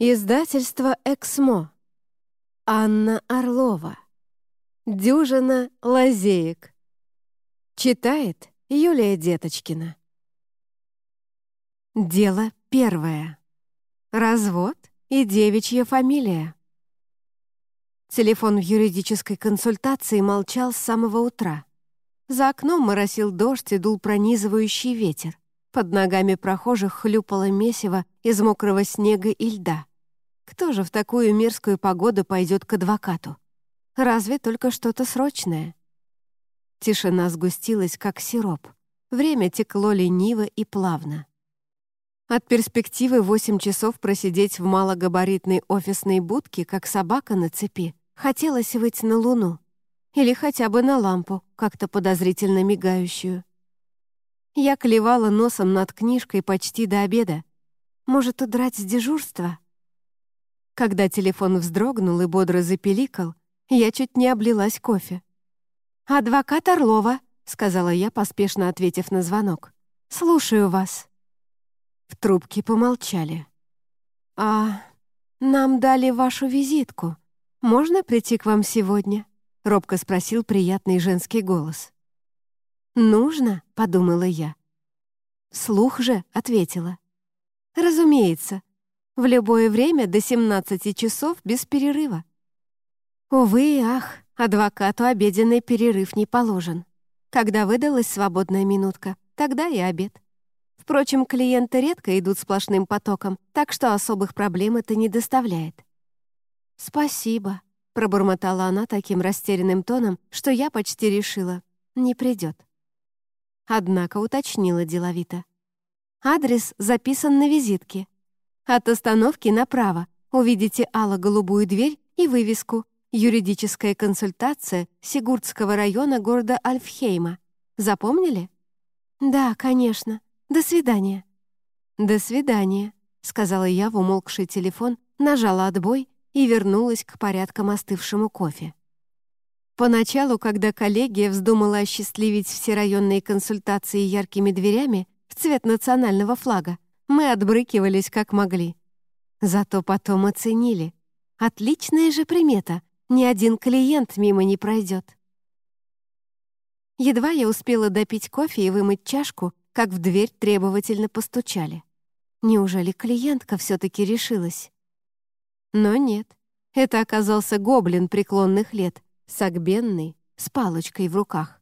Издательство «Эксмо». Анна Орлова. Дюжина лазеек. Читает Юлия Деточкина. Дело первое. Развод и девичья фамилия. Телефон в юридической консультации молчал с самого утра. За окном моросил дождь и дул пронизывающий ветер. Под ногами прохожих хлюпало месиво из мокрого снега и льда. Кто же в такую мерзкую погоду пойдет к адвокату? Разве только что-то срочное? Тишина сгустилась, как сироп. Время текло лениво и плавно. От перспективы восемь часов просидеть в малогабаритной офисной будке, как собака на цепи, хотелось выйти на луну. Или хотя бы на лампу, как-то подозрительно мигающую. Я клевала носом над книжкой почти до обеда. Может, удрать с дежурства? Когда телефон вздрогнул и бодро запеликал, я чуть не облилась кофе. «Адвокат Орлова», — сказала я, поспешно ответив на звонок. «Слушаю вас». В трубке помолчали. «А нам дали вашу визитку. Можно прийти к вам сегодня?» — робко спросил приятный женский голос. «Нужно», — подумала я. «Слух же», — ответила. «Разумеется. В любое время до 17 часов без перерыва». Увы и ах, адвокату обеденный перерыв не положен. Когда выдалась свободная минутка, тогда и обед. Впрочем, клиенты редко идут сплошным потоком, так что особых проблем это не доставляет. «Спасибо», — пробормотала она таким растерянным тоном, что я почти решила, не придет. Однако уточнила деловито. Адрес записан на визитке. От остановки направо увидите ало-голубую дверь и вывеску «Юридическая консультация Сигурдского района города Альфхейма». Запомнили? «Да, конечно. До свидания». «До свидания», — сказала я в умолкший телефон, нажала отбой и вернулась к порядкам остывшему кофе. Поначалу, когда коллегия вздумала осчастливить все районные консультации яркими дверями в цвет национального флага, мы отбрыкивались как могли. Зато потом оценили. Отличная же примета. Ни один клиент мимо не пройдет. Едва я успела допить кофе и вымыть чашку, как в дверь требовательно постучали. Неужели клиентка все-таки решилась? Но нет. Это оказался гоблин преклонных лет, сагбенный, с палочкой в руках.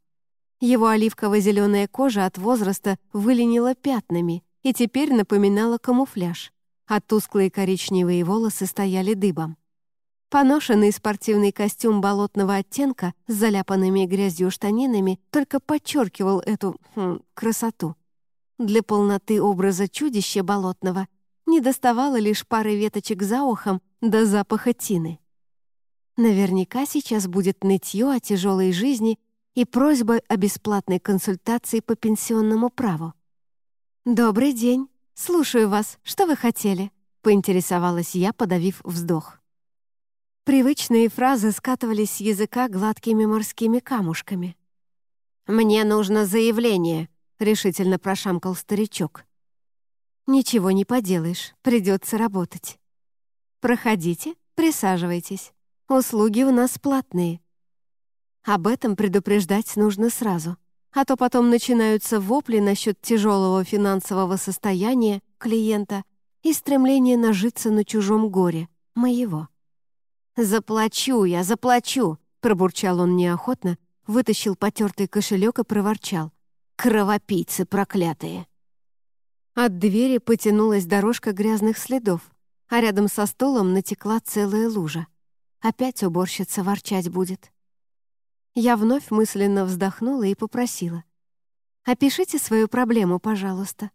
Его оливково-зеленая кожа от возраста выленила пятнами и теперь напоминала камуфляж, а тусклые коричневые волосы стояли дыбом. Поношенный спортивный костюм болотного оттенка с заляпанными грязью штанинами только подчеркивал эту хм, красоту. Для полноты образа чудища болотного не доставало лишь пары веточек за ухом до запаха тины. Наверняка сейчас будет нытье о тяжелой жизни и просьба о бесплатной консультации по пенсионному праву. «Добрый день. Слушаю вас. Что вы хотели?» — поинтересовалась я, подавив вздох. Привычные фразы скатывались с языка гладкими морскими камушками. «Мне нужно заявление», — решительно прошамкал старичок. «Ничего не поделаешь, придется работать. Проходите, присаживайтесь. Услуги у нас платные. Об этом предупреждать нужно сразу, а то потом начинаются вопли насчет тяжелого финансового состояния клиента и стремления нажиться на чужом горе, моего. «Заплачу я, заплачу!» — пробурчал он неохотно, вытащил потертый кошелек и проворчал. «Кровопийцы проклятые!» От двери потянулась дорожка грязных следов, а рядом со столом натекла целая лужа. Опять уборщица ворчать будет. Я вновь мысленно вздохнула и попросила. «Опишите свою проблему, пожалуйста».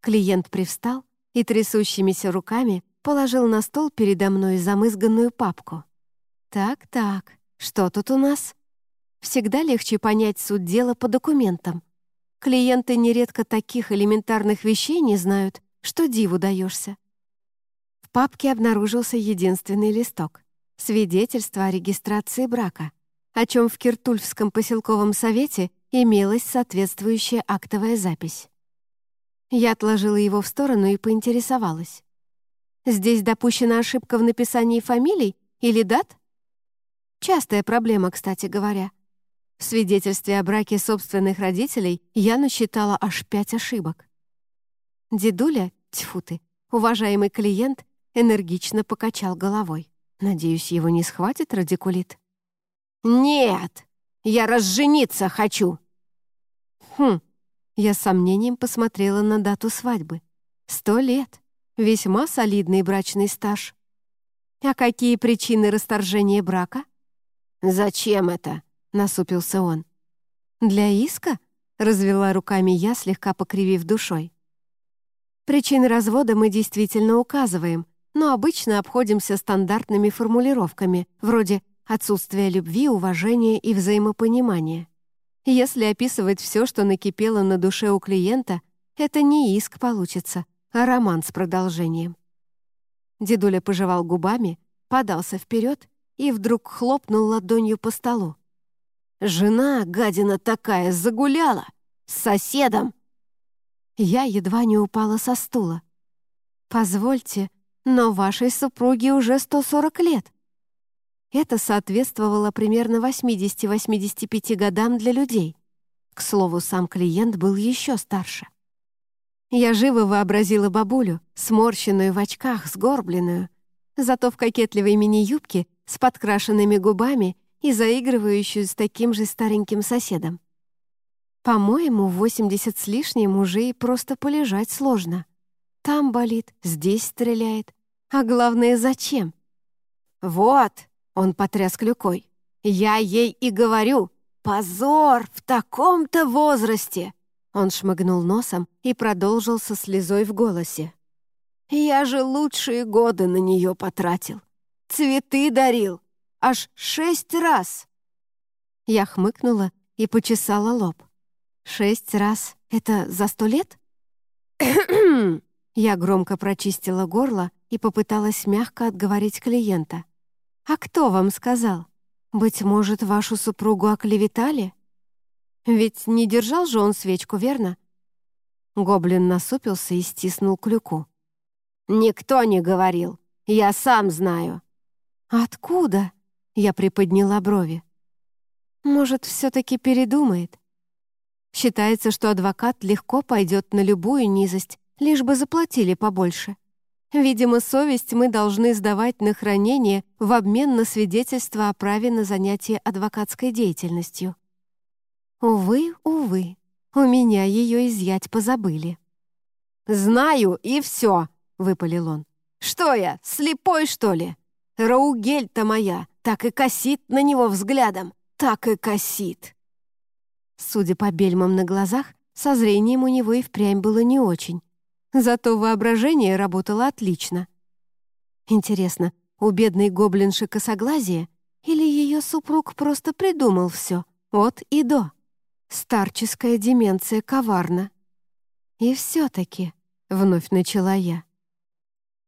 Клиент привстал и трясущимися руками положил на стол передо мной замызганную папку. «Так-так, что тут у нас?» Всегда легче понять суть дела по документам. Клиенты нередко таких элементарных вещей не знают, что диву даешься. В папке обнаружился единственный листок свидетельство о регистрации брака, о чем в Киртульфском поселковом совете имелась соответствующая актовая запись. Я отложила его в сторону и поинтересовалась. Здесь допущена ошибка в написании фамилий или дат? Частая проблема, кстати говоря. В свидетельстве о браке собственных родителей я насчитала аж пять ошибок. Дедуля, тьфу ты, уважаемый клиент, энергично покачал головой. Надеюсь, его не схватит радикулит. «Нет, я разжениться хочу!» «Хм!» Я с сомнением посмотрела на дату свадьбы. «Сто лет. Весьма солидный брачный стаж. А какие причины расторжения брака?» «Зачем это?» — насупился он. «Для иска?» — развела руками я, слегка покривив душой. Причины развода мы действительно указываем, но обычно обходимся стандартными формулировками, вроде отсутствия любви, уважения и взаимопонимания. Если описывать все, что накипело на душе у клиента, это не иск получится, а роман с продолжением. Дедуля пожевал губами, подался вперед и вдруг хлопнул ладонью по столу. «Жена, гадина такая, загуляла! С соседом!» Я едва не упала со стула. «Позвольте, но вашей супруге уже 140 лет». Это соответствовало примерно 80-85 годам для людей. К слову, сам клиент был еще старше. Я живо вообразила бабулю, сморщенную в очках, сгорбленную, зато в кокетливой мини-юбке с подкрашенными губами и заигрывающую с таким же стареньким соседом. По-моему, 80 с лишним уже и просто полежать сложно. Там болит, здесь стреляет. А главное, зачем? «Вот!» — он потряс клюкой. «Я ей и говорю, позор в таком-то возрасте!» Он шмыгнул носом и продолжил со слезой в голосе. «Я же лучшие годы на нее потратил. Цветы дарил. Аж шесть раз!» Я хмыкнула и почесала лоб. «Шесть раз — это за сто лет?» Я громко прочистила горло и попыталась мягко отговорить клиента. «А кто вам сказал? Быть может, вашу супругу оклеветали? Ведь не держал же он свечку, верно?» Гоблин насупился и стиснул клюку. «Никто не говорил. Я сам знаю». «Откуда?» — я приподняла брови. «Может, все-таки передумает?» Считается, что адвокат легко пойдет на любую низость, лишь бы заплатили побольше. Видимо, совесть мы должны сдавать на хранение в обмен на свидетельство о праве на занятие адвокатской деятельностью. Увы, увы, у меня ее изъять позабыли. «Знаю, и все», — выпалил он. «Что я, слепой, что ли? Раугель-то моя так и косит на него взглядом, так и косит». Судя по бельмам на глазах, со зрением у него и впрямь было не очень. Зато воображение работало отлично. Интересно, у бедной гоблинши косоглазие или ее супруг просто придумал все, от и до? Старческая деменция коварна. И все-таки, — вновь начала я.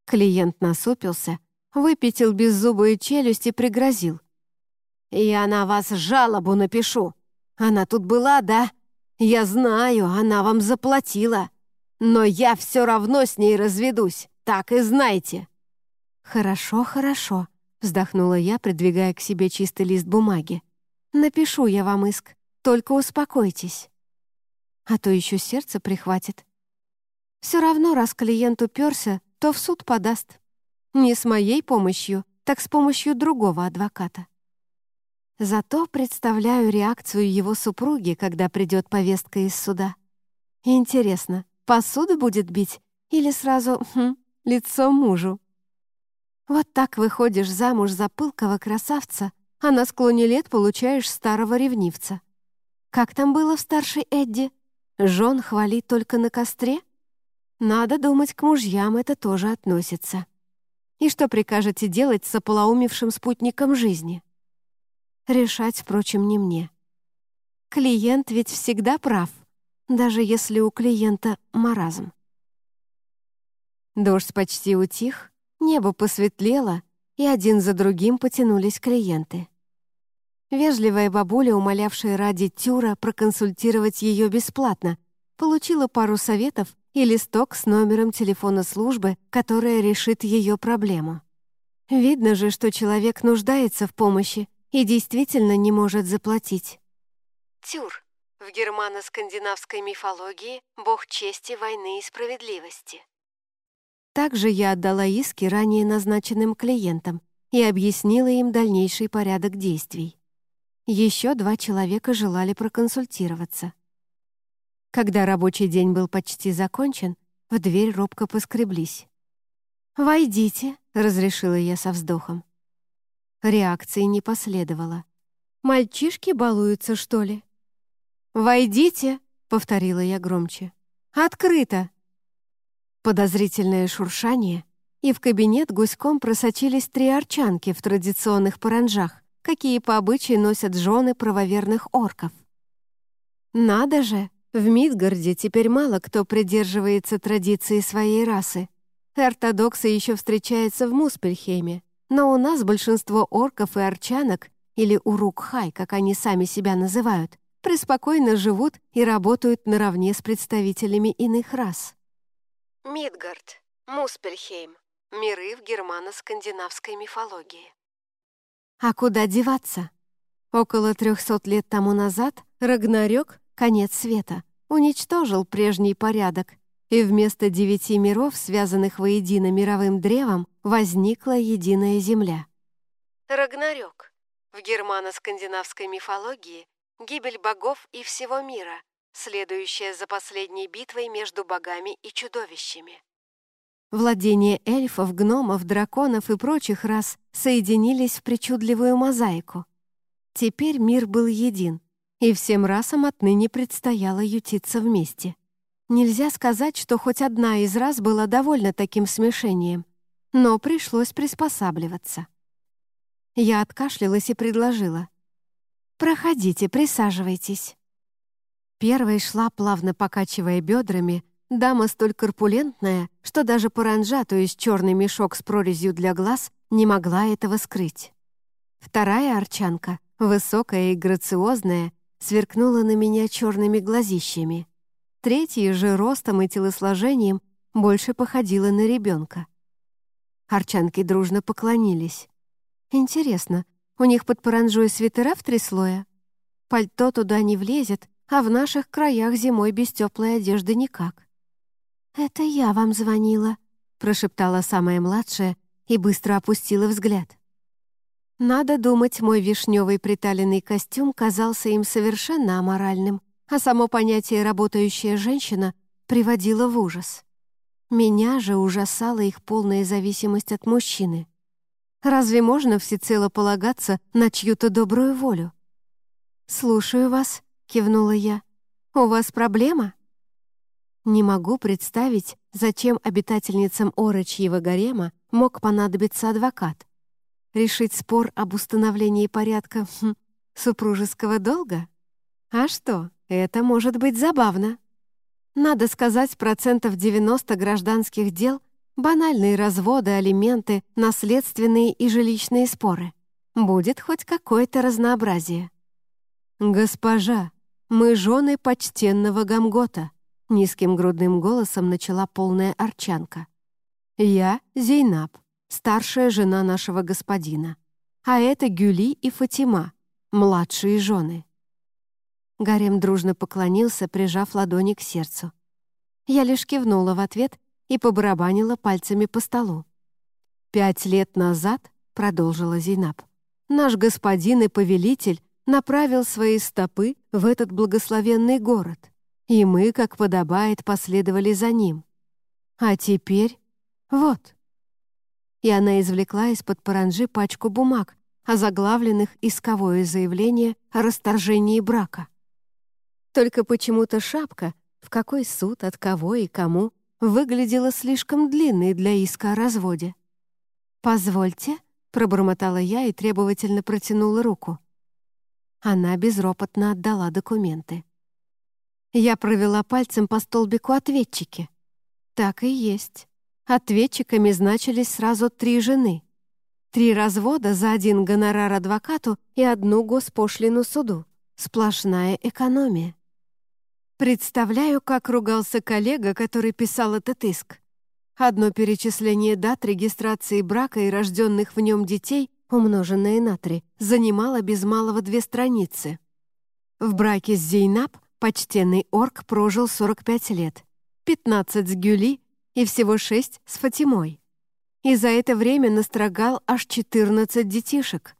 Клиент насупился, выпятил беззубую челюсть и пригрозил. «Я на вас жалобу напишу. Она тут была, да? Я знаю, она вам заплатила. Но я все равно с ней разведусь, так и знайте». «Хорошо, хорошо», — вздохнула я, придвигая к себе чистый лист бумаги. «Напишу я вам иск, только успокойтесь. А то еще сердце прихватит. Все равно, раз клиент уперся, то в суд подаст. Не с моей помощью, так с помощью другого адвоката. Зато представляю реакцию его супруги, когда придет повестка из суда. Интересно, Посуду будет бить или сразу хм, лицо мужу? Вот так выходишь замуж за пылкого красавца, а на склоне лет получаешь старого ревнивца. Как там было в старшей Эдди? Жен хвалить только на костре? Надо думать, к мужьям это тоже относится. И что прикажете делать с ополоумевшим спутником жизни? Решать, впрочем, не мне. Клиент ведь всегда прав даже если у клиента маразм. Дождь почти утих, небо посветлело, и один за другим потянулись клиенты. Вежливая бабуля, умолявшая ради Тюра проконсультировать ее бесплатно, получила пару советов и листок с номером телефона службы, которая решит ее проблему. Видно же, что человек нуждается в помощи и действительно не может заплатить. Тюр. В германо-скандинавской мифологии — бог чести, войны и справедливости. Также я отдала иски ранее назначенным клиентам и объяснила им дальнейший порядок действий. Еще два человека желали проконсультироваться. Когда рабочий день был почти закончен, в дверь робко поскреблись. «Войдите», — разрешила я со вздохом. Реакции не последовало. «Мальчишки балуются, что ли?» «Войдите», — повторила я громче. «Открыто!» Подозрительное шуршание, и в кабинет гуськом просочились три арчанки в традиционных паранжах, какие по обычаю носят жены правоверных орков. «Надо же! В Мидгарде теперь мало кто придерживается традиции своей расы. Ортодоксы еще встречаются в Муспельхейме, но у нас большинство орков и арчанок, или урукхай, как они сами себя называют, преспокойно живут и работают наравне с представителями иных рас. Мидгард, Муспельхейм, миры в германо-скандинавской мифологии. А куда деваться? Около трехсот лет тому назад Рагнарёк, конец света, уничтожил прежний порядок, и вместо девяти миров, связанных воедино мировым древом, возникла единая земля. Рагнарёк. В германо-скандинавской мифологии гибель богов и всего мира, следующая за последней битвой между богами и чудовищами. Владения эльфов, гномов, драконов и прочих рас соединились в причудливую мозаику. Теперь мир был един, и всем расам отныне предстояло ютиться вместе. Нельзя сказать, что хоть одна из рас была довольна таким смешением, но пришлось приспосабливаться. Я откашлялась и предложила. «Проходите, присаживайтесь». Первой шла, плавно покачивая бедрами, дама столь корпулентная, что даже паранжа, то есть черный мешок с прорезью для глаз, не могла этого скрыть. Вторая арчанка, высокая и грациозная, сверкнула на меня черными глазищами. Третья же ростом и телосложением больше походила на ребенка. Арчанки дружно поклонились. Интересно, у них под паранжой свитера в три слоя? Пальто туда не влезет, а в наших краях зимой без теплой одежды никак. «Это я вам звонила», — прошептала самая младшая и быстро опустила взгляд. Надо думать, мой вишневый приталенный костюм казался им совершенно аморальным, а само понятие «работающая женщина» приводило в ужас. Меня же ужасала их полная зависимость от мужчины. Разве можно всецело полагаться на чью-то добрую волю? «Слушаю вас», кивнула я. «У вас проблема?» Не могу представить, зачем обитательницам Орочьего гарема мог понадобиться адвокат. Решить спор об установлении порядка хм, супружеского долга? А что, это может быть забавно. Надо сказать, процентов 90 гражданских дел — банальные разводы, алименты, наследственные и жилищные споры. Будет хоть какое-то разнообразие. «Госпожа», «Мы жены почтенного Гамгота», — низким грудным голосом начала полная арчанка. «Я Зейнаб, старшая жена нашего господина. А это Гюли и Фатима, младшие жены». Гарем дружно поклонился, прижав ладони к сердцу. Я лишь кивнула в ответ и побарабанила пальцами по столу. «Пять лет назад», — продолжила Зейнаб, «наш господин и повелитель направил свои стопы в этот благословенный город, и мы, как подобает, последовали за ним. А теперь вот. И она извлекла из-под паранжи пачку бумаг, озаглавленных исковое заявление о расторжении брака. Только почему-то шапка, в какой суд, от кого и кому, выглядела слишком длинной для иска о разводе. «Позвольте», — пробормотала я и требовательно протянула руку. Она безропотно отдала документы. Я провела пальцем по столбику ответчики. Так и есть. Ответчиками значились сразу три жены. Три развода за один гонорар адвокату и одну госпошлину суду. Сплошная экономия. Представляю, как ругался коллега, который писал этот иск. Одно перечисление дат регистрации брака и рожденных в нем детей, умноженное на три, занимало без малого две страницы. В браке с Зейнаб почтенный орк прожил 45 лет, 15 с Гюли и всего 6 с Фатимой. И за это время настрогал аж 14 детишек.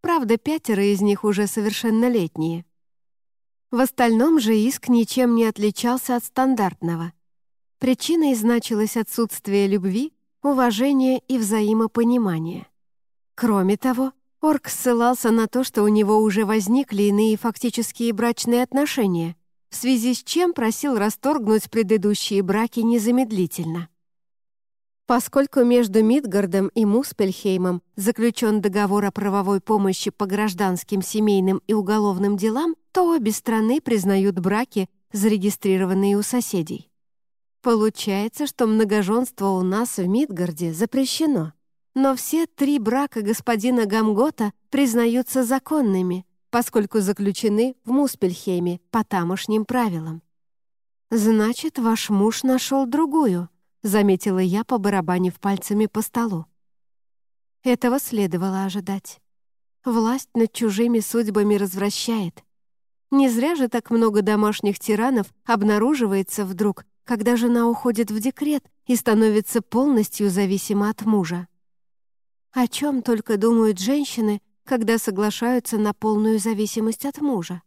Правда, пятеро из них уже совершеннолетние. В остальном же иск ничем не отличался от стандартного. Причиной значилось отсутствие любви, уважения и взаимопонимания. Кроме того, Орк ссылался на то, что у него уже возникли иные фактические брачные отношения, в связи с чем просил расторгнуть предыдущие браки незамедлительно. Поскольку между Мидгардом и Муспельхеймом заключен договор о правовой помощи по гражданским, семейным и уголовным делам, то обе страны признают браки, зарегистрированные у соседей. Получается, что многоженство у нас в Мидгарде запрещено, но все три брака господина Гамгота признаются законными, поскольку заключены в Муспельхейме по тамошним правилам. «Значит, ваш муж нашел другую», заметила я, побарабанив пальцами по столу. Этого следовало ожидать. Власть над чужими судьбами развращает. Не зря же так много домашних тиранов обнаруживается вдруг, когда жена уходит в декрет и становится полностью зависима от мужа. О чем только думают женщины, когда соглашаются на полную зависимость от мужа.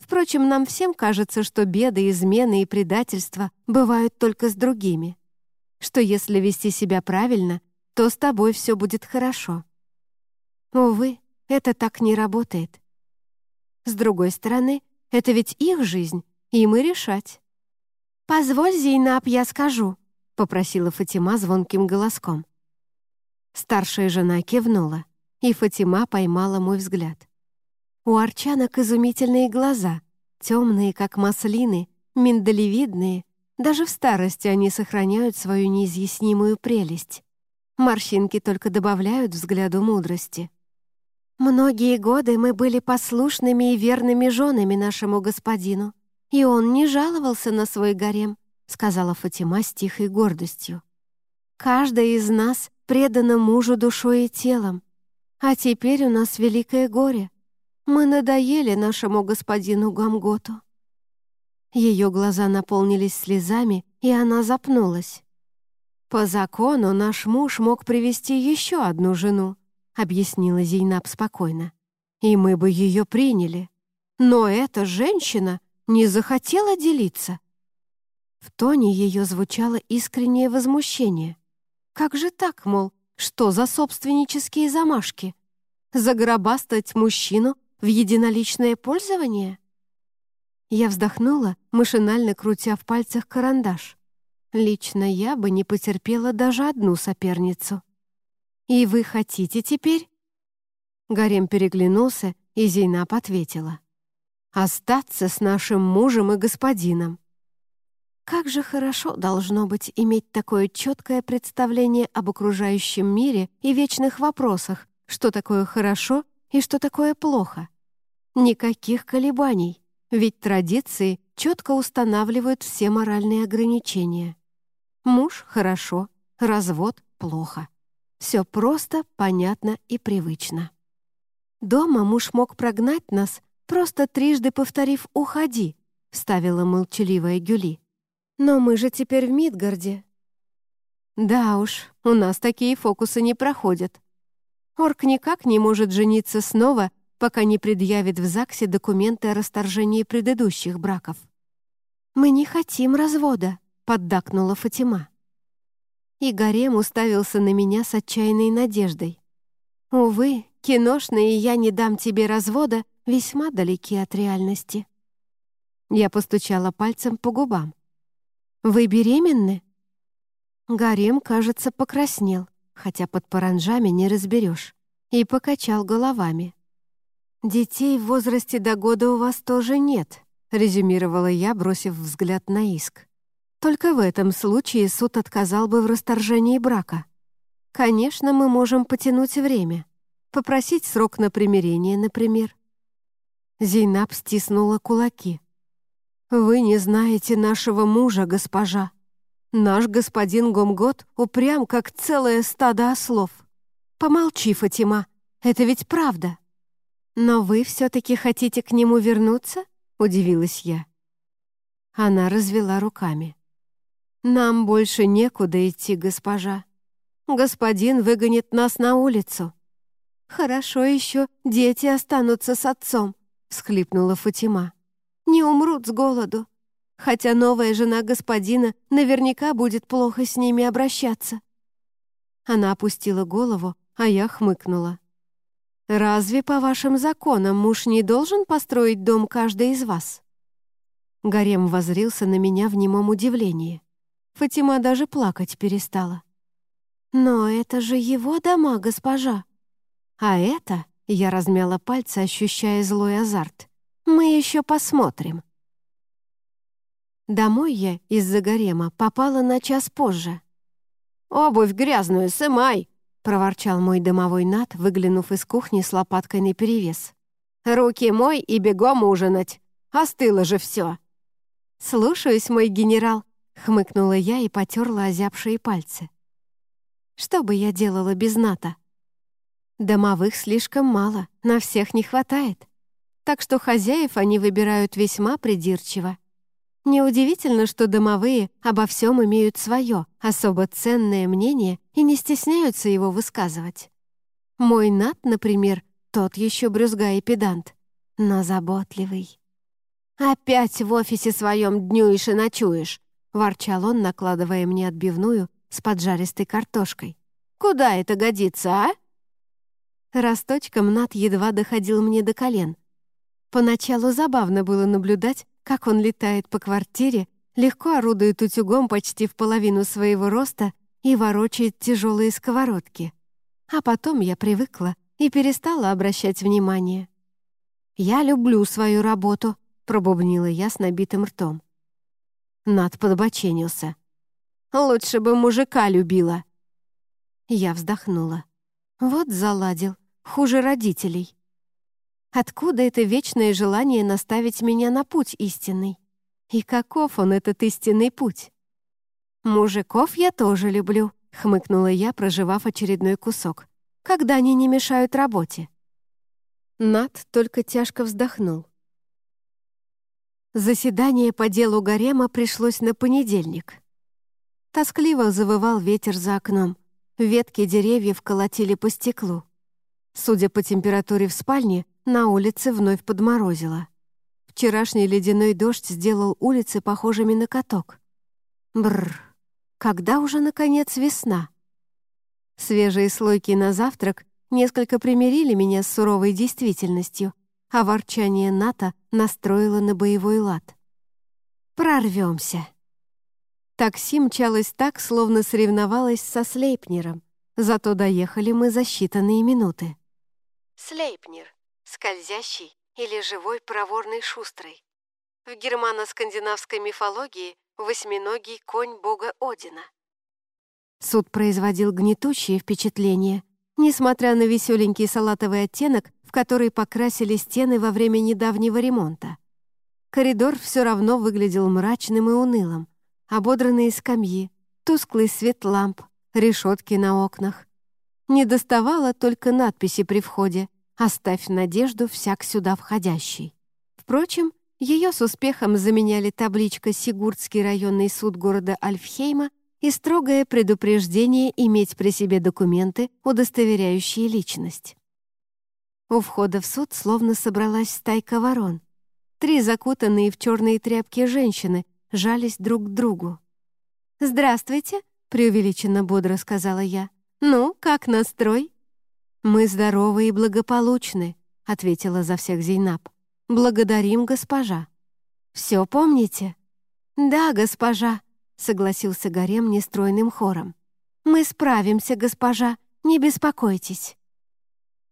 Впрочем, нам всем кажется, что беды, измены и предательства бывают только с другими что если вести себя правильно, то с тобой все будет хорошо. Увы, это так не работает. С другой стороны, это ведь их жизнь, им и решать. «Позволь, Зейнаб, я скажу», — попросила Фатима звонким голоском. Старшая жена кивнула, и Фатима поймала мой взгляд. У арчанок изумительные глаза, темные, как маслины, миндалевидные, даже в старости они сохраняют свою неизъяснимую прелесть. Морщинки только добавляют взгляду мудрости. Многие годы мы были послушными и верными женами нашему господину, и он не жаловался на свой гарем, сказала Фатима с тихой гордостью. Каждая из нас предана мужу душой и телом, а теперь у нас великое горе. Мы надоели нашему господину Гамготу. Ее глаза наполнились слезами, и она запнулась. «По закону наш муж мог привести еще одну жену», — объяснила Зейнаб спокойно. «И мы бы ее приняли. Но эта женщина не захотела делиться». В тоне ее звучало искреннее возмущение. «Как же так, мол, что за собственнические замашки? Загробастать мужчину в единоличное пользование?» Я вздохнула, машинально крутя в пальцах карандаш. Лично я бы не потерпела даже одну соперницу. «И вы хотите теперь?» Гарем переглянулся, и Зейнаб ответила. «Остаться с нашим мужем и господином». Как же хорошо должно быть иметь такое четкое представление об окружающем мире и вечных вопросах, что такое хорошо и что такое плохо. Никаких колебаний, ведь традиции четко устанавливают все моральные ограничения. Муж — хорошо, развод — плохо. Все просто, понятно и привычно. Дома муж мог прогнать нас, просто трижды повторив «уходи», — вставила молчаливая Гюли. «Но мы же теперь в Мидгарде». «Да уж, у нас такие фокусы не проходят. Орк никак не может жениться снова пока не предъявит в ЗАГСе документы о расторжении предыдущих браков. «Мы не хотим развода», — поддакнула Фатима. И Гарем уставился на меня с отчаянной надеждой. «Увы, киношные «я не дам тебе развода» весьма далеки от реальности». Я постучала пальцем по губам. «Вы беременны?» Гарем, кажется, покраснел, хотя под паранжами не разберешь, и покачал головами. «Детей в возрасте до года у вас тоже нет», — резюмировала я, бросив взгляд на иск. «Только в этом случае суд отказал бы в расторжении брака. Конечно, мы можем потянуть время, попросить срок на примирение, например». Зейнаб стиснула кулаки. «Вы не знаете нашего мужа, госпожа. Наш господин Гомгот упрям, как целое стадо ослов. Помолчи, Фатима, это ведь правда». «Но вы все-таки хотите к нему вернуться?» — удивилась я. Она развела руками. «Нам больше некуда идти, госпожа. Господин выгонит нас на улицу». «Хорошо еще дети останутся с отцом», — всхлипнула Фатима. «Не умрут с голоду, хотя новая жена господина наверняка будет плохо с ними обращаться». Она опустила голову, а я хмыкнула. «Разве по вашим законам муж не должен построить дом каждый из вас?» Гарем возрился на меня в немом удивлении. Фатима даже плакать перестала. «Но это же его дома, госпожа!» «А это...» — я размяла пальцы, ощущая злой азарт. «Мы еще посмотрим». Домой я из-за гарема попала на час позже. «Обувь грязную сымай!» Проворчал мой домовой Нат, выглянув из кухни с лопаткой наперевес. «Руки мой и бегом ужинать! Остыло же все!» «Слушаюсь, мой генерал!» — хмыкнула я и потерла озябшие пальцы. «Что бы я делала без Ната?» «Домовых слишком мало, на всех не хватает. Так что хозяев они выбирают весьма придирчиво. Неудивительно, что домовые обо всем имеют свое, особо ценное мнение и не стесняются его высказывать. Мой Нат, например, тот еще брюзга и педант, но заботливый. «Опять в офисе своем днюешь и ночуешь», — ворчал он, накладывая мне отбивную с поджаристой картошкой. «Куда это годится, а?» Росточком Нат едва доходил мне до колен. Поначалу забавно было наблюдать, как он летает по квартире, легко орудует утюгом почти в половину своего роста и ворочает тяжелые сковородки. А потом я привыкла и перестала обращать внимание. «Я люблю свою работу», — пробубнила я с набитым ртом. Над подбоченился. «Лучше бы мужика любила». Я вздохнула. Вот заладил, хуже родителей. Откуда это вечное желание наставить меня на путь истинный? И каков он, этот истинный путь? «Мужиков я тоже люблю», — хмыкнула я, проживав очередной кусок. «Когда они не мешают работе?» Над только тяжко вздохнул. Заседание по делу Гарема пришлось на понедельник. Тоскливо завывал ветер за окном. Ветки деревьев колотили по стеклу. Судя по температуре в спальне, на улице вновь подморозило. Вчерашний ледяной дождь сделал улицы похожими на каток. Бррр, когда уже, наконец, весна? Свежие слойки на завтрак несколько примирили меня с суровой действительностью, а ворчание НАТО настроило на боевой лад. «Прорвемся!» Такси мчалось так, словно соревновалось со Слейпнером, зато доехали мы за считанные минуты. Слейпнер скользящий или живой проворный шустрый. В германо-скандинавской мифологии восьминогий конь бога Одина. Суд производил гнетущее впечатление, несмотря на веселенький салатовый оттенок, в который покрасили стены во время недавнего ремонта. Коридор все равно выглядел мрачным и унылым. Ободранные скамьи, тусклый свет ламп, решетки на окнах. Не доставало только надписи при входе «Оставь надежду всяк сюда входящий». Впрочем, ее с успехом заменяли табличка «Сигурдский районный суд города Альфхейма» и строгое предупреждение иметь при себе документы, удостоверяющие личность. У входа в суд словно собралась стайка ворон. Три закутанные в черные тряпки женщины жались друг к другу. «Здравствуйте», — преувеличенно бодро сказала я. «Ну, как настрой?» «Мы здоровы и благополучны», — ответила за всех Зейнаб. «Благодарим, госпожа». «Все помните?» «Да, госпожа», — согласился Гарем нестройным хором. «Мы справимся, госпожа, не беспокойтесь».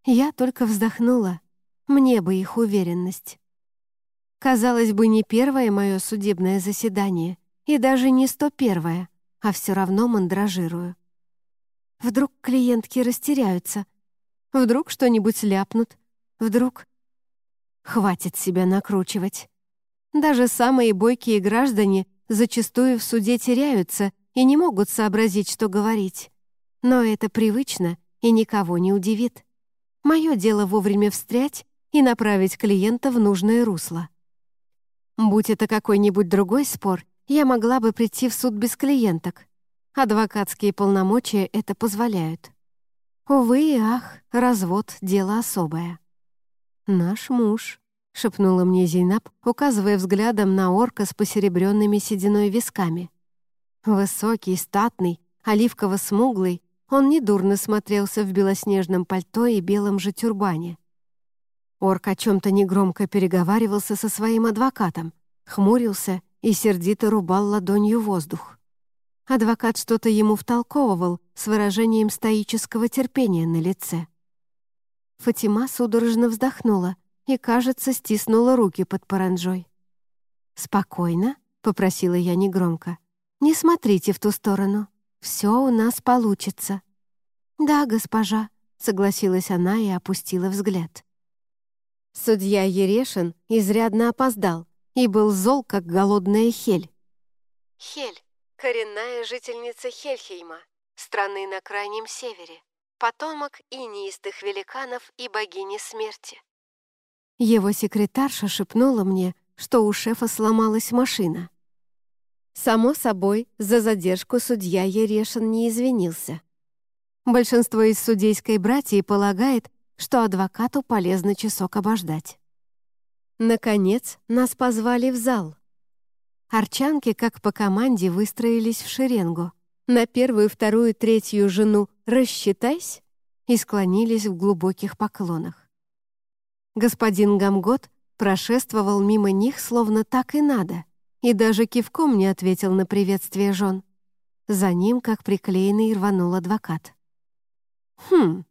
Я только вздохнула. Мне бы их уверенность. Казалось бы, не первое мое судебное заседание, и даже не сто первое, а все равно мандражирую. Вдруг клиентки растеряются, Вдруг что-нибудь ляпнут? Вдруг... Хватит себя накручивать. Даже самые бойкие граждане зачастую в суде теряются и не могут сообразить, что говорить. Но это привычно и никого не удивит. Мое дело вовремя встрять и направить клиента в нужное русло. Будь это какой-нибудь другой спор, я могла бы прийти в суд без клиенток. Адвокатские полномочия это позволяют. Увы и ах, развод — дело особое. «Наш муж», — шепнула мне Зейнаб, указывая взглядом на орка с посеребренными сединой висками. Высокий, статный, оливково-смуглый, он недурно смотрелся в белоснежном пальто и белом же тюрбане. Орк о чем-то негромко переговаривался со своим адвокатом, хмурился и сердито рубал ладонью воздух. Адвокат что-то ему втолковывал с выражением стоического терпения на лице. Фатима судорожно вздохнула и, кажется, стиснула руки под паранджой. «Спокойно», — попросила я негромко. «Не смотрите в ту сторону. Все у нас получится». «Да, госпожа», — согласилась она и опустила взгляд. Судья Ерешин изрядно опоздал и был зол, как голодная Хель. Хель — коренная жительница Хельхейма, страны на крайнем севере, потомок инеистых великанов и богини смерти. Его секретарша шепнула мне, что у шефа сломалась машина. Само собой, за задержку судья Ерешин не извинился. Большинство из судейской братьи полагает, что адвокату полезно часок обождать. Наконец, нас позвали в зал. Арчанки, как по команде, выстроились в шеренгу. На первую, вторую, третью жену «рассчитайсь» и склонились в глубоких поклонах. Господин Гамгот прошествовал мимо них, словно так и надо — и даже кивком не ответил на приветствие жен. За ним, как приклеенный, рванул адвокат. «Хм,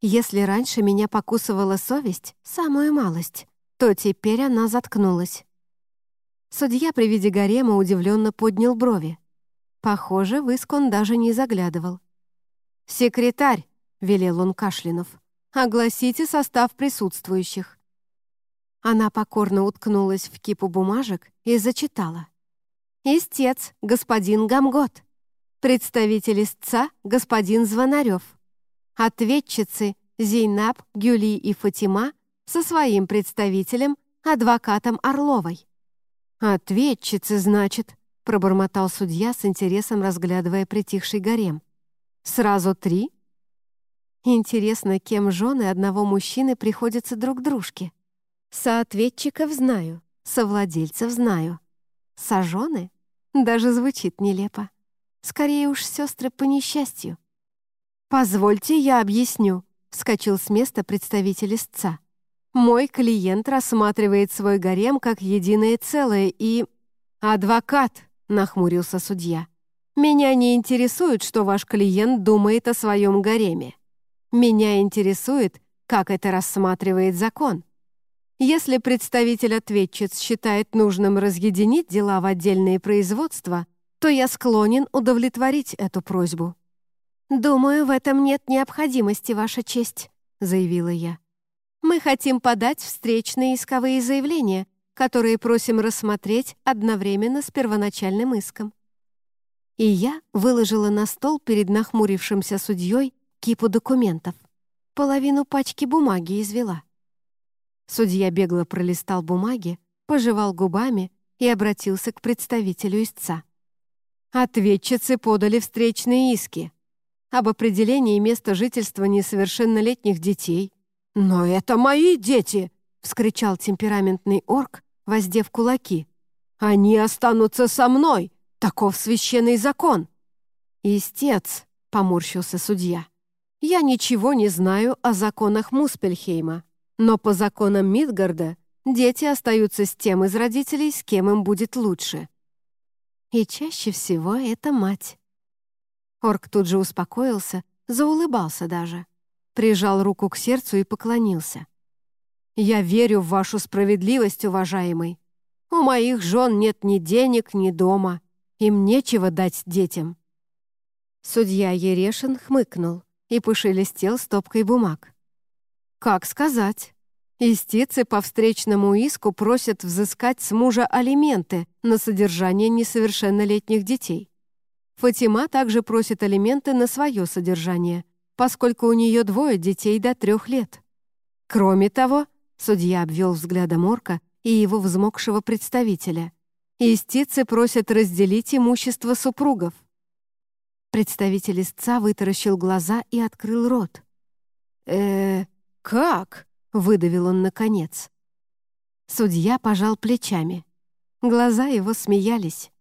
если раньше меня покусывала совесть, самую малость, то теперь она заткнулась». Судья при виде гарема удивленно поднял брови. Похоже, в иск он даже не заглядывал. «Секретарь», — велел он кашлянув, — «огласите состав присутствующих». Она покорно уткнулась в кипу бумажек и зачитала. «Истец, господин Гамгот. Представитель истца, господин Звонарев. Ответчицы Зейнаб, Гюли и Фатима со своим представителем, адвокатом Орловой». «Ответчицы, значит», — пробормотал судья с интересом, разглядывая притихший гарем. «Сразу три?» Интересно, кем жены одного мужчины приходятся друг дружке. Соответчиков знаю, совладельцев знаю. Сожжены? Даже звучит нелепо. Скорее уж сестры по несчастью. «Позвольте, я объясню», — вскочил с места представитель истца. «Мой клиент рассматривает свой гарем как единое целое и...» «Адвокат», — нахмурился судья. «Меня не интересует, что ваш клиент думает о своем гареме. Меня интересует, как это рассматривает закон. Если представитель ответчиц считает нужным разъединить дела в отдельные производства, то я склонен удовлетворить эту просьбу. «Думаю, в этом нет необходимости, Ваша честь», — заявила я. «Мы хотим подать встречные исковые заявления, которые просим рассмотреть одновременно с первоначальным иском». И я выложила на стол перед нахмурившимся судьей кипу документов. Половину пачки бумаги извела. Судья бегло пролистал бумаги, пожевал губами и обратился к представителю истца. Ответчицы подали встречные иски об определении места жительства несовершеннолетних детей. «Но это мои дети!» — вскричал темпераментный орк, воздев кулаки. «Они останутся со мной! Таков священный закон!» «Истец!» — поморщился судья. «Я ничего не знаю о законах Муспельхейма. Но по законам Мидгарда дети остаются с тем из родителей, с кем им будет лучше. И чаще всего это мать. Орк тут же успокоился, заулыбался даже. Прижал руку к сердцу и поклонился. «Я верю в вашу справедливость, уважаемый. У моих жен нет ни денег, ни дома. Им нечего дать детям». Судья Ерешин хмыкнул и пошелестел стопкой бумаг. «Как сказать? Истицы по встречному иску просят взыскать с мужа алименты на содержание несовершеннолетних детей. Фатима также просит алименты на свое содержание, поскольку у нее двое детей до трех лет. Кроме того, судья обвел взглядом Орка и его взмокшего представителя. Истицы просят разделить имущество супругов. Представитель истца вытаращил глаза и открыл рот. э как?» — выдавил он наконец. Судья пожал плечами. Глаза его смеялись.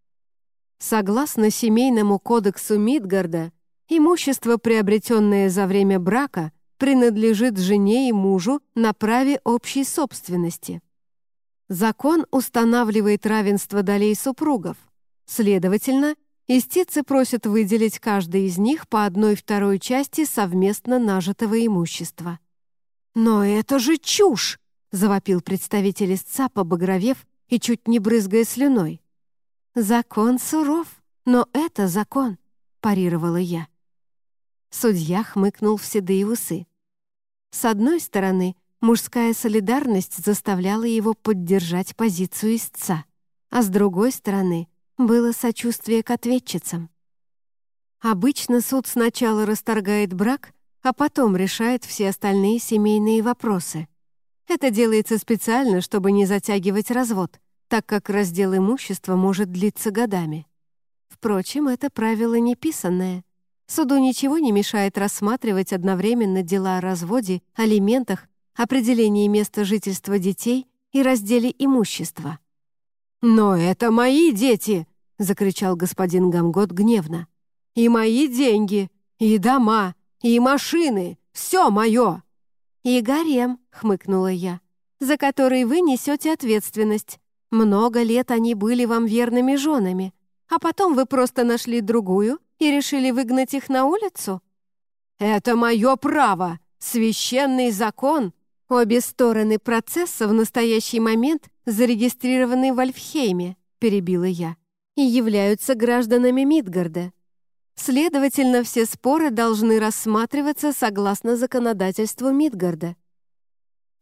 Согласно Семейному кодексу Мидгарда, имущество, приобретенное за время брака, принадлежит жене и мужу на праве общей собственности. Закон устанавливает равенство долей супругов. Следовательно, истицы просят выделить каждый из них по одной второй части совместно нажитого имущества. «Но это же чушь!» — завопил представитель истца, побагровев и чуть не брызгая слюной. «Закон суров, но это закон», — парировала я. Судья хмыкнул в седые усы. С одной стороны, мужская солидарность заставляла его поддержать позицию истца, а с другой стороны, было сочувствие к ответчицам. Обычно суд сначала расторгает брак, а потом решает все остальные семейные вопросы. Это делается специально, чтобы не затягивать развод — так как раздел имущества может длиться годами. Впрочем, это правило неписанное. Суду ничего не мешает рассматривать одновременно дела о разводе, алиментах, определении места жительства детей и разделе имущества. «Но это мои дети!» — закричал господин Гамгот гневно. «И мои деньги, и дома, и машины, все мое!» «И гарем», — хмыкнула я, «за который вы несете ответственность, много лет они были вам верными женами, а потом вы просто нашли другую и решили выгнать их на улицу? Это мое право, священный закон. Обе стороны процесса в настоящий момент зарегистрированы в Альфхейме, перебила я, и являются гражданами Мидгарда. Следовательно, все споры должны рассматриваться согласно законодательству Мидгарда.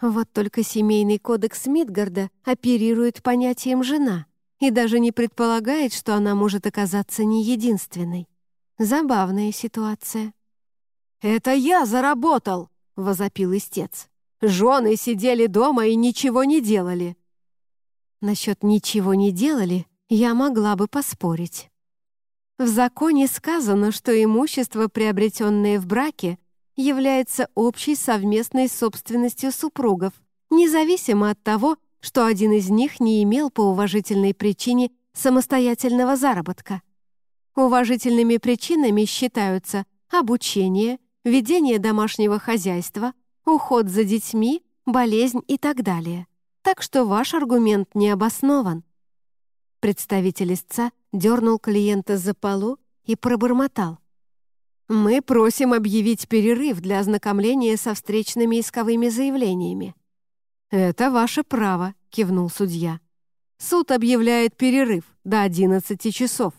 Вот только семейный кодекс Мидгарда оперирует понятием «жена» и даже не предполагает, что она может оказаться не единственной. Забавная ситуация. «Это я заработал!» — возопил истец. «Жены сидели дома и ничего не делали». Насчет «ничего не делали» я могла бы поспорить. В законе сказано, что имущество, приобретенное в браке, является общей совместной собственностью супругов, независимо от того, что один из них не имел по уважительной причине самостоятельного заработка. Уважительными причинами считаются обучение, ведение домашнего хозяйства, уход за детьми, болезнь и так далее. Так что ваш аргумент не обоснован. Представитель истца дернул клиента за полу и пробормотал. Мы просим объявить перерыв для ознакомления со встречными исковыми заявлениями. Это ваше право, кивнул судья. Суд объявляет перерыв до 11 часов.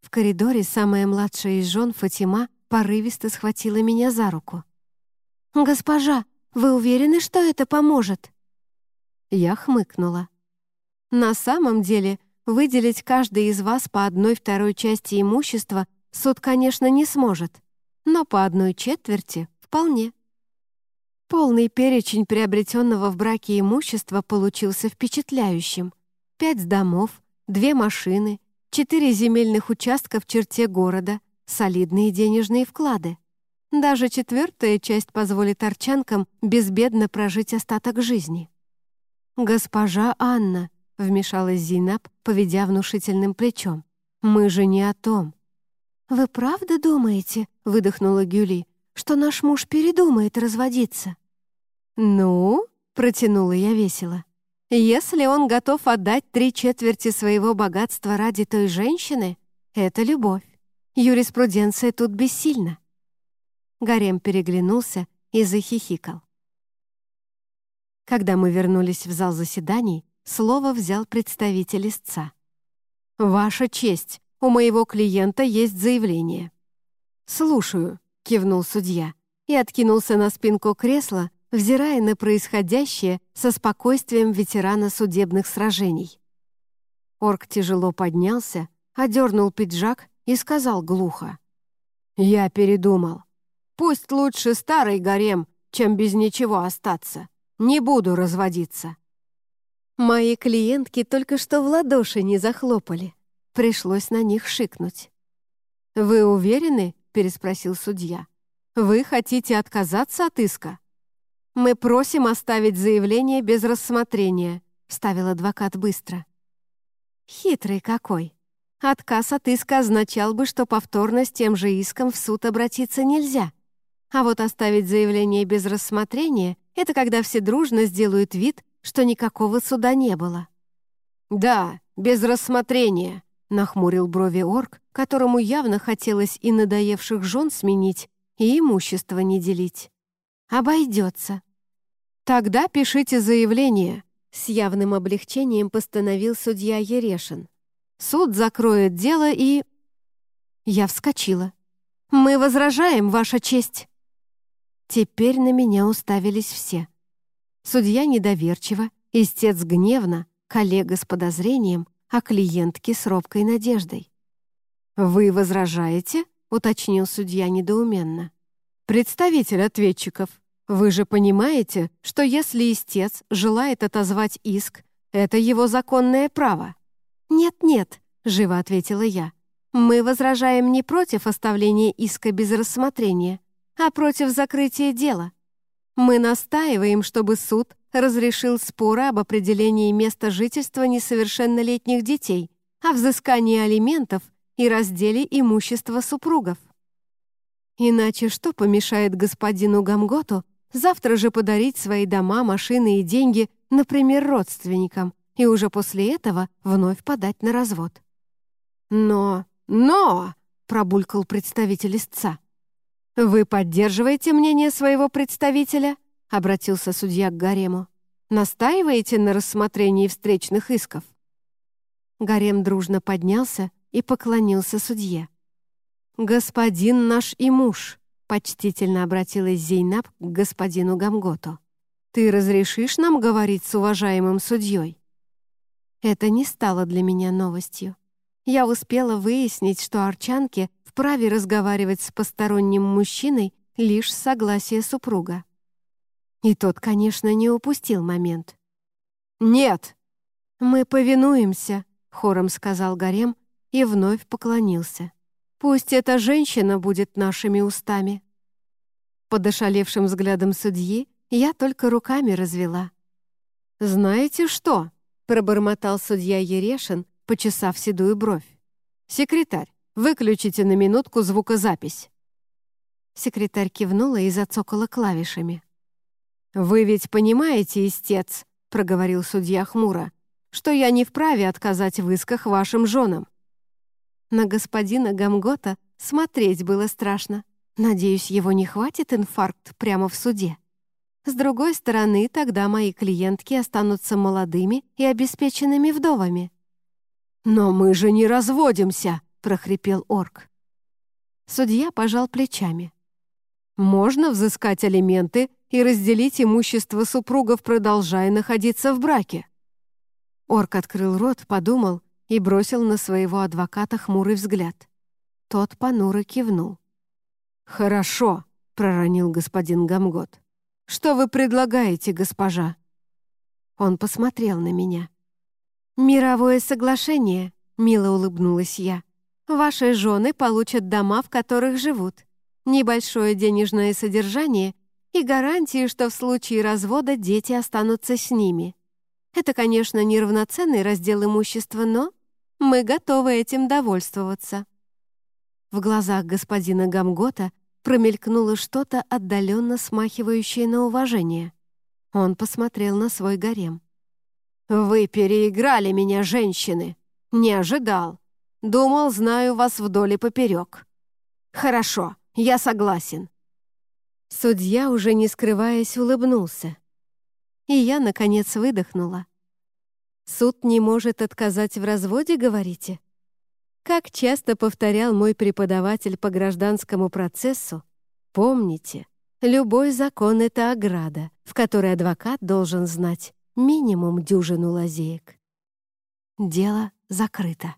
В коридоре самая младшая из жен Фатима порывисто схватила меня за руку. «Госпожа, вы уверены, что это поможет?» Я хмыкнула. «На самом деле, выделить каждый из вас по одной второй части имущества — Суд, конечно, не сможет, но по одной четверти вполне. Полный перечень приобретенного в браке имущества получился впечатляющим. Пять домов, две машины, четыре земельных участка в черте города, солидные денежные вклады. Даже четвертая часть позволит арчанкам безбедно прожить остаток жизни. «Госпожа Анна», — вмешалась Зейнаб, поведя внушительным плечом, «мы же не о том. «Вы правда думаете, — выдохнула Гюли, — что наш муж передумает разводиться?» «Ну, — протянула я весело, — если он готов отдать три четверти своего богатства ради той женщины, это любовь. Юриспруденция тут бессильна». Гарем переглянулся и захихикал. Когда мы вернулись в зал заседаний, слово взял представитель истца. «Ваша честь, у моего клиента есть заявление». «Слушаю», — кивнул судья и откинулся на спинку кресла, взирая на происходящее со спокойствием ветерана судебных сражений. Орк тяжело поднялся, одернул пиджак и сказал глухо. «Я передумал. Пусть лучше старый гарем, чем без ничего остаться. Не буду разводиться». Мои клиентки только что в ладоши не захлопали. Пришлось на них шикнуть. «Вы уверены?» — переспросил судья. «Вы хотите отказаться от иска?» «Мы просим оставить заявление без рассмотрения», — вставил адвокат быстро. Хитрый какой. Отказ от иска означал бы, что повторно с тем же иском в суд обратиться нельзя. А вот оставить заявление без рассмотрения — это когда все дружно сделают вид, что никакого суда не было. «Да, без рассмотрения», — нахмурил брови орк, которому явно хотелось и надоевших жен сменить, и имущество не делить. «Обойдется». «Тогда пишите заявление», с явным облегчением постановил судья Ерешин. «Суд закроет дело и...» Я вскочила. «Мы возражаем, Ваша честь!» Теперь на меня уставились все. Судья недоверчиво, истец гневно, коллега с подозрением, а клиентки с робкой надеждой. «Вы возражаете?» — уточнил судья недоуменно. «Представитель ответчиков, вы же понимаете, что если истец желает отозвать иск, это его законное право?» «Нет-нет», — живо ответила я. «Мы возражаем не против оставления иска без рассмотрения, а против закрытия дела. Мы настаиваем, чтобы суд разрешил споры об определении места жительства несовершеннолетних детей, о взыскании алиментов и разделе имущества супругов. Иначе что помешает господину Гамготу Завтра же подарить свои дома, машины и деньги, например, родственникам, и уже после этого вновь подать на развод. «Но, но!» — пробулькал представитель истца. «Вы поддерживаете мнение своего представителя?» — обратился судья к Гарему. «Настаиваете на рассмотрении встречных исков?» Гарем дружно поднялся и поклонился судье. «Господин наш и муж, Почтительно обратилась Зейнаб к господину Гамготу. «Ты разрешишь нам говорить с уважаемым судьей?» Это не стало для меня новостью. Я успела выяснить, что арчанке вправе разговаривать с посторонним мужчиной лишь с согласия супруга. И тот, конечно, не упустил момент. «Нет!» «Мы повинуемся», — хором сказал Гарем и вновь поклонился. Пусть эта женщина будет нашими устами». Под ошалевшим взглядом судьи я только руками развела. «Знаете что?» — пробормотал судья Ерешин, почесав седую бровь. «Секретарь, выключите на минутку звукозапись». Секретарь кивнула и зацокала клавишами. «Вы ведь понимаете, истец», — проговорил судья хмуро, «что я не вправе отказать в исках вашим женам. На господина Гамгота смотреть было страшно. Надеюсь, его не хватит инфаркт прямо в суде. С другой стороны, тогда мои клиентки останутся молодыми и обеспеченными вдовами. «Но мы же не разводимся!» — прохрипел орк. Судья пожал плечами. «Можно взыскать алименты и разделить имущество супругов, продолжая находиться в браке». Орк открыл рот, подумал и бросил на своего адвоката хмурый взгляд. Тот понуро кивнул. «Хорошо», — проронил господин Гамгот. «Что вы предлагаете, госпожа?» Он посмотрел на меня. «Мировое соглашение», — мило улыбнулась я. «Ваши жены получат дома, в которых живут, небольшое денежное содержание и гарантии, что в случае развода дети останутся с ними. Это, конечно, неравноценный раздел имущества, но мы готовы этим довольствоваться». В глазах господина Гамгота промелькнуло что-то отдаленно смахивающее на уважение. Он посмотрел на свой гарем. «Вы переиграли меня, женщины! Не ожидал. Думал, знаю вас вдоль и поперек. Хорошо, я согласен». Судья, уже не скрываясь, улыбнулся. И я, наконец, выдохнула. Суд не может отказать в разводе, говорите? Как часто повторял мой преподаватель по гражданскому процессу, помните, Любой закон — это ограда, в которой адвокат должен знать минимум дюжину лазеек. Дело закрыто.